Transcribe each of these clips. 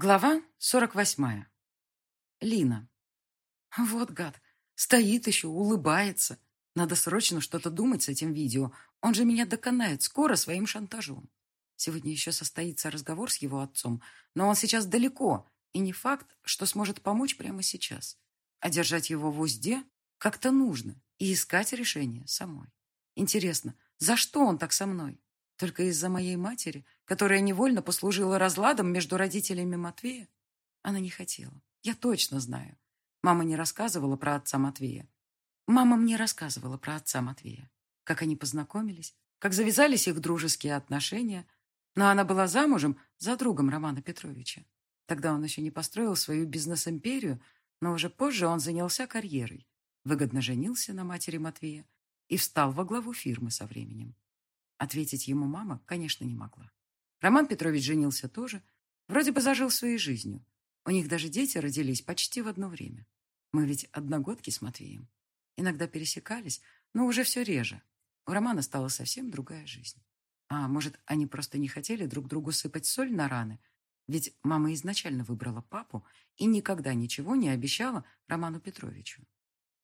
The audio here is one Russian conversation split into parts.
Глава сорок восьмая. Лина. Вот гад. Стоит еще, улыбается. Надо срочно что-то думать с этим видео. Он же меня доконает скоро своим шантажом. Сегодня еще состоится разговор с его отцом, но он сейчас далеко, и не факт, что сможет помочь прямо сейчас. А держать его в узде как-то нужно и искать решение самой. Интересно, за что он так со мной? Только из-за моей матери, которая невольно послужила разладом между родителями Матвея? Она не хотела. Я точно знаю. Мама не рассказывала про отца Матвея. Мама мне рассказывала про отца Матвея. Как они познакомились, как завязались их дружеские отношения. Но она была замужем за другом Романа Петровича. Тогда он еще не построил свою бизнес-империю, но уже позже он занялся карьерой, выгодно женился на матери Матвея и встал во главу фирмы со временем. Ответить ему мама, конечно, не могла. Роман Петрович женился тоже. Вроде бы зажил своей жизнью. У них даже дети родились почти в одно время. Мы ведь одногодки с Матвеем. Иногда пересекались, но уже все реже. У Романа стала совсем другая жизнь. А может, они просто не хотели друг другу сыпать соль на раны? Ведь мама изначально выбрала папу и никогда ничего не обещала Роману Петровичу.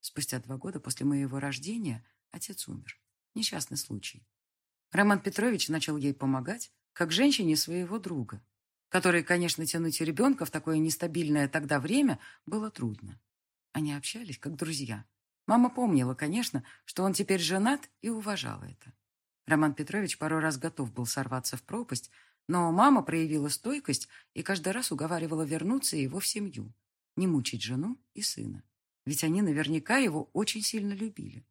Спустя два года после моего рождения отец умер. Несчастный случай. Роман Петрович начал ей помогать, как женщине своего друга, которой, конечно, тянуть ребенка в такое нестабильное тогда время было трудно. Они общались как друзья. Мама помнила, конечно, что он теперь женат и уважала это. Роман Петрович пару раз готов был сорваться в пропасть, но мама проявила стойкость и каждый раз уговаривала вернуться его в семью, не мучить жену и сына. Ведь они наверняка его очень сильно любили.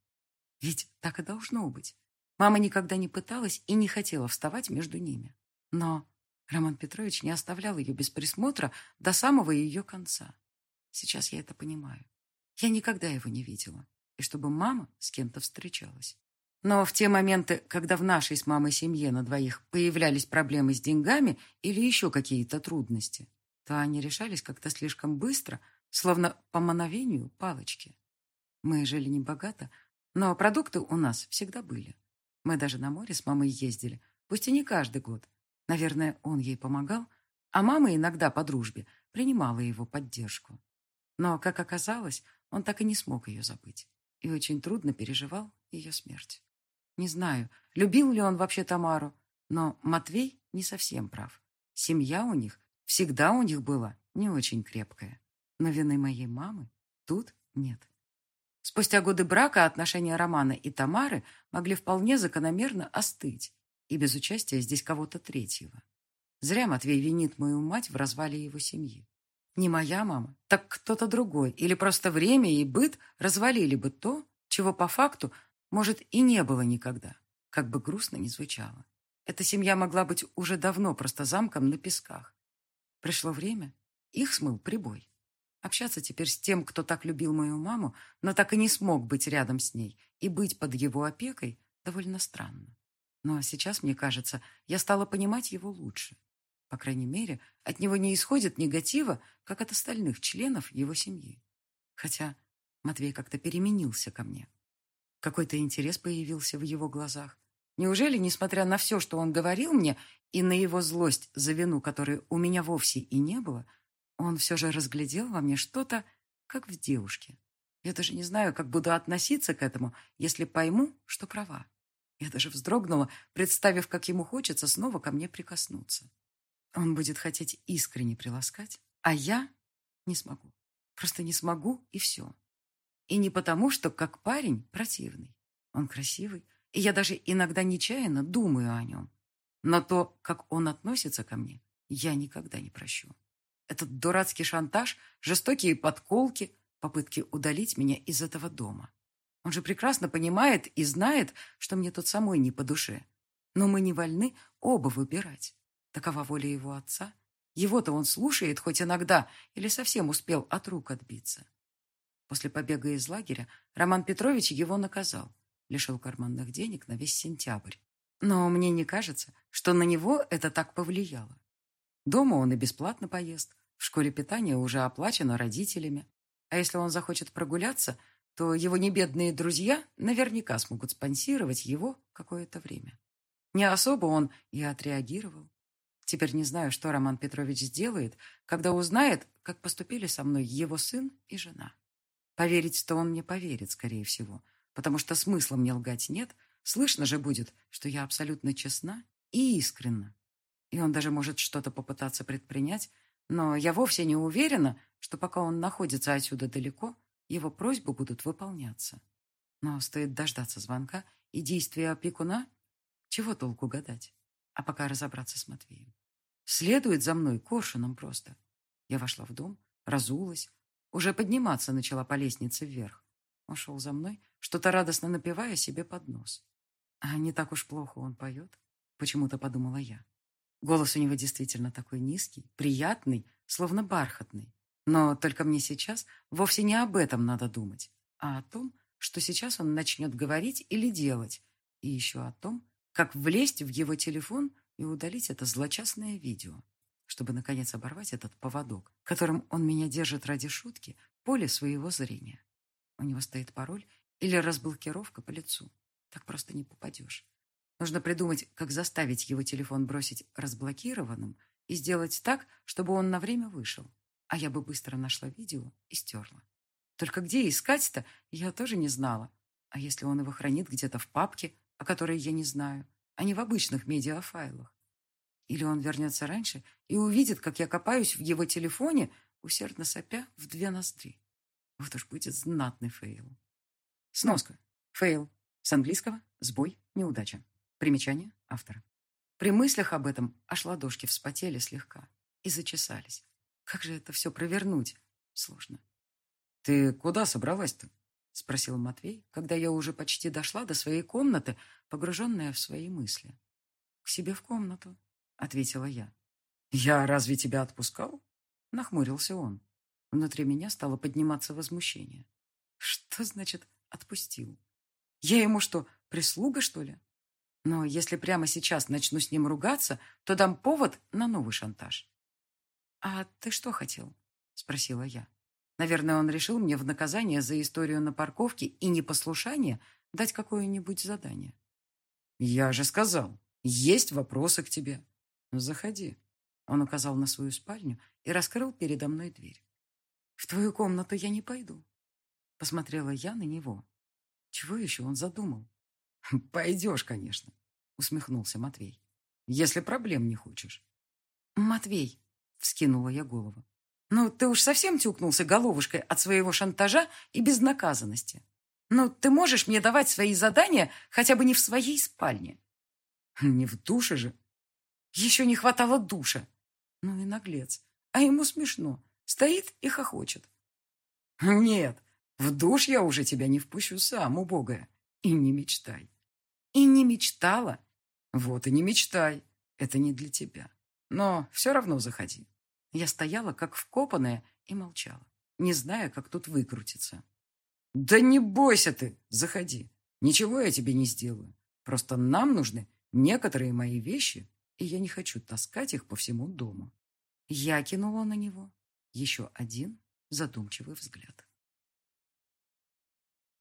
Ведь так и должно быть. Мама никогда не пыталась и не хотела вставать между ними. Но Роман Петрович не оставлял ее без присмотра до самого ее конца. Сейчас я это понимаю. Я никогда его не видела. И чтобы мама с кем-то встречалась. Но в те моменты, когда в нашей с мамой семье на двоих появлялись проблемы с деньгами или еще какие-то трудности, то они решались как-то слишком быстро, словно по мановению палочки. Мы жили небогато, но продукты у нас всегда были. Мы даже на море с мамой ездили, пусть и не каждый год. Наверное, он ей помогал, а мама иногда по дружбе принимала его поддержку. Но, как оказалось, он так и не смог ее забыть и очень трудно переживал ее смерть. Не знаю, любил ли он вообще Тамару, но Матвей не совсем прав. Семья у них всегда у них была не очень крепкая. Но вины моей мамы тут нет. Спустя годы брака отношения Романа и Тамары могли вполне закономерно остыть, и без участия здесь кого-то третьего. Зря Матвей винит мою мать в развале его семьи. Не моя мама, так кто-то другой, или просто время и быт развалили бы то, чего по факту, может, и не было никогда, как бы грустно ни звучало. Эта семья могла быть уже давно просто замком на песках. Пришло время, их смыл прибой. Общаться теперь с тем, кто так любил мою маму, но так и не смог быть рядом с ней и быть под его опекой, довольно странно. Но сейчас, мне кажется, я стала понимать его лучше. По крайней мере, от него не исходит негатива, как от остальных членов его семьи. Хотя Матвей как-то переменился ко мне. Какой-то интерес появился в его глазах. Неужели, несмотря на все, что он говорил мне, и на его злость за вину, которой у меня вовсе и не было, он все же разглядел во мне что-то, как в девушке. Я даже не знаю, как буду относиться к этому, если пойму, что права. Я даже вздрогнула, представив, как ему хочется снова ко мне прикоснуться. Он будет хотеть искренне приласкать, а я не смогу. Просто не смогу, и все. И не потому, что как парень противный. Он красивый, и я даже иногда нечаянно думаю о нем. Но то, как он относится ко мне, я никогда не прощу. Этот дурацкий шантаж, жестокие подколки, попытки удалить меня из этого дома. Он же прекрасно понимает и знает, что мне тут самой не по душе. Но мы не вольны оба выбирать. Такова воля его отца. Его-то он слушает хоть иногда или совсем успел от рук отбиться. После побега из лагеря Роман Петрович его наказал, лишил карманных денег на весь сентябрь. Но мне не кажется, что на него это так повлияло. Дома он и бесплатно поест, в школе питание уже оплачено родителями. А если он захочет прогуляться, то его небедные друзья наверняка смогут спонсировать его какое-то время. Не особо он и отреагировал. Теперь не знаю, что Роман Петрович сделает, когда узнает, как поступили со мной его сын и жена. Поверить-то он мне поверит, скорее всего, потому что смысла мне лгать нет, слышно же будет, что я абсолютно честна и искренна. И он даже может что-то попытаться предпринять, но я вовсе не уверена, что пока он находится отсюда далеко, его просьбы будут выполняться. Но стоит дождаться звонка и действия опекуна, чего толку гадать? А пока разобраться с Матвеем. Следует за мной коршуном просто. Я вошла в дом, разулась, уже подниматься начала по лестнице вверх. Он шел за мной, что-то радостно напевая себе под нос. А не так уж плохо он поет, почему-то подумала я. Голос у него действительно такой низкий, приятный, словно бархатный. Но только мне сейчас вовсе не об этом надо думать, а о том, что сейчас он начнет говорить или делать, и еще о том, как влезть в его телефон и удалить это злочастное видео, чтобы, наконец, оборвать этот поводок, которым он меня держит ради шутки, поле своего зрения. У него стоит пароль или разблокировка по лицу. Так просто не попадешь. Нужно придумать, как заставить его телефон бросить разблокированным и сделать так, чтобы он на время вышел. А я бы быстро нашла видео и стерла. Только где искать-то, я тоже не знала. А если он его хранит где-то в папке, о которой я не знаю, а не в обычных медиафайлах? Или он вернется раньше и увидит, как я копаюсь в его телефоне, усердно сопя в две ноздри. Вот уж будет знатный фейл. Сноска. Фейл. С английского «сбой», «неудача». Примечание автора. При мыслях об этом аж ладошки вспотели слегка и зачесались. Как же это все провернуть? Сложно. «Ты куда собралась-то?» — спросил Матвей, когда я уже почти дошла до своей комнаты, погруженная в свои мысли. «К себе в комнату», — ответила я. «Я разве тебя отпускал?» — нахмурился он. Внутри меня стало подниматься возмущение. «Что значит «отпустил»? Я ему что, прислуга, что ли?» Но если прямо сейчас начну с ним ругаться, то дам повод на новый шантаж. «А ты что хотел?» — спросила я. Наверное, он решил мне в наказание за историю на парковке и непослушание дать какое-нибудь задание. «Я же сказал, есть вопросы к тебе. Заходи». Он указал на свою спальню и раскрыл передо мной дверь. «В твою комнату я не пойду». Посмотрела я на него. Чего еще он задумал? «Пойдешь, конечно», — усмехнулся Матвей. «Если проблем не хочешь». «Матвей», — вскинула я голову, «ну ты уж совсем тюкнулся головушкой от своего шантажа и безнаказанности. Ну ты можешь мне давать свои задания хотя бы не в своей спальне?» «Не в душе же». «Еще не хватало душа». Ну и наглец. А ему смешно. Стоит и хохочет. «Нет, в душ я уже тебя не впущу сам, убогая. И не мечтай. И не мечтала. Вот и не мечтай. Это не для тебя. Но все равно заходи. Я стояла, как вкопанная, и молчала, не зная, как тут выкрутиться. Да не бойся ты, заходи. Ничего я тебе не сделаю. Просто нам нужны некоторые мои вещи, и я не хочу таскать их по всему дому. Я кинула на него еще один задумчивый взгляд.